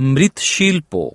মৃৎশিল্প